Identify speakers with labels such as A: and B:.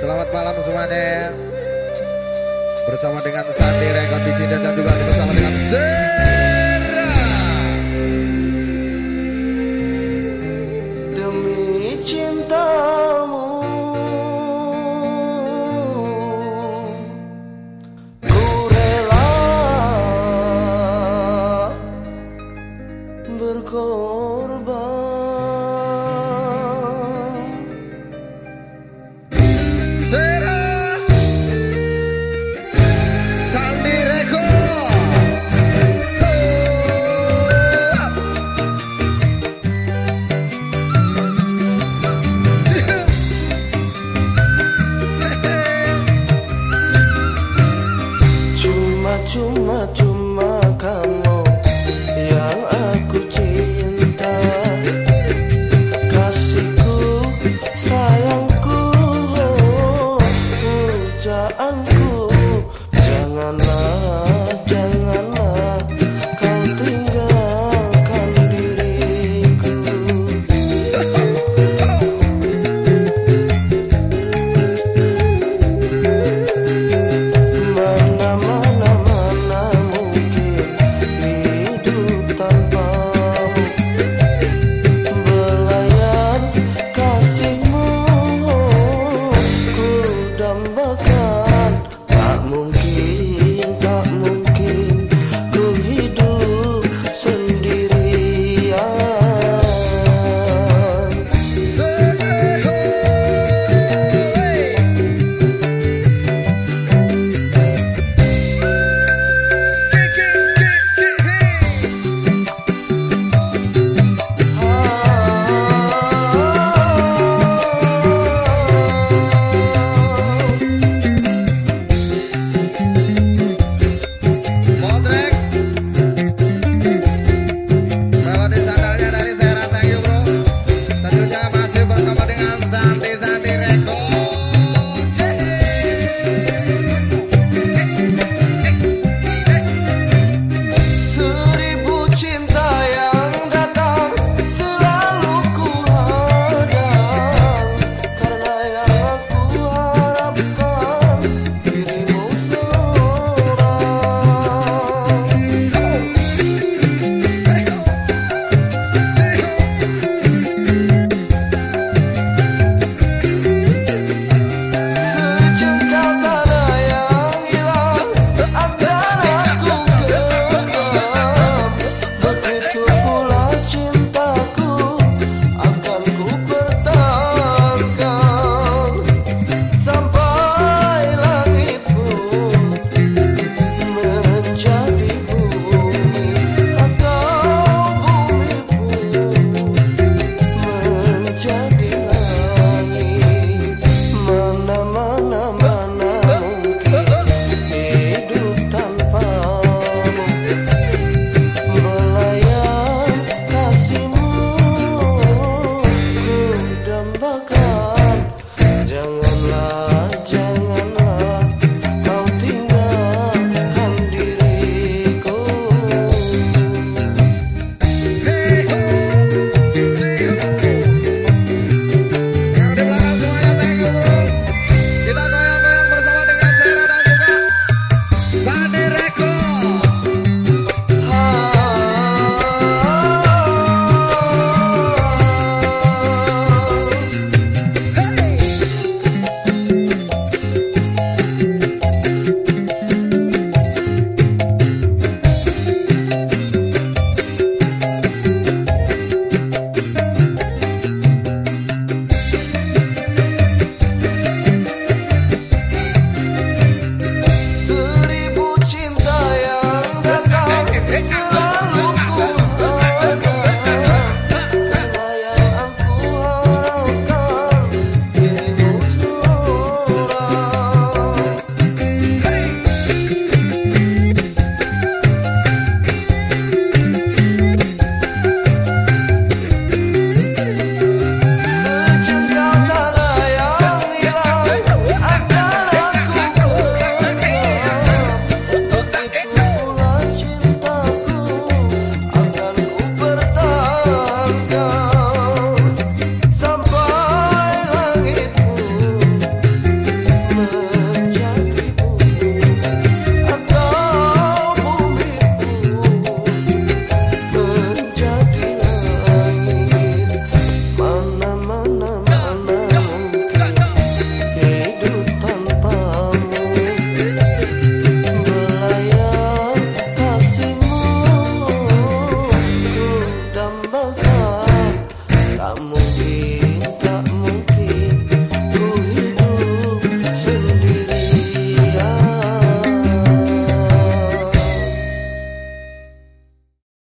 A: Selamat malam semuanya. Bersama dengan Sandi Rekon di dan juga bersama dengan Z too much. love. gone.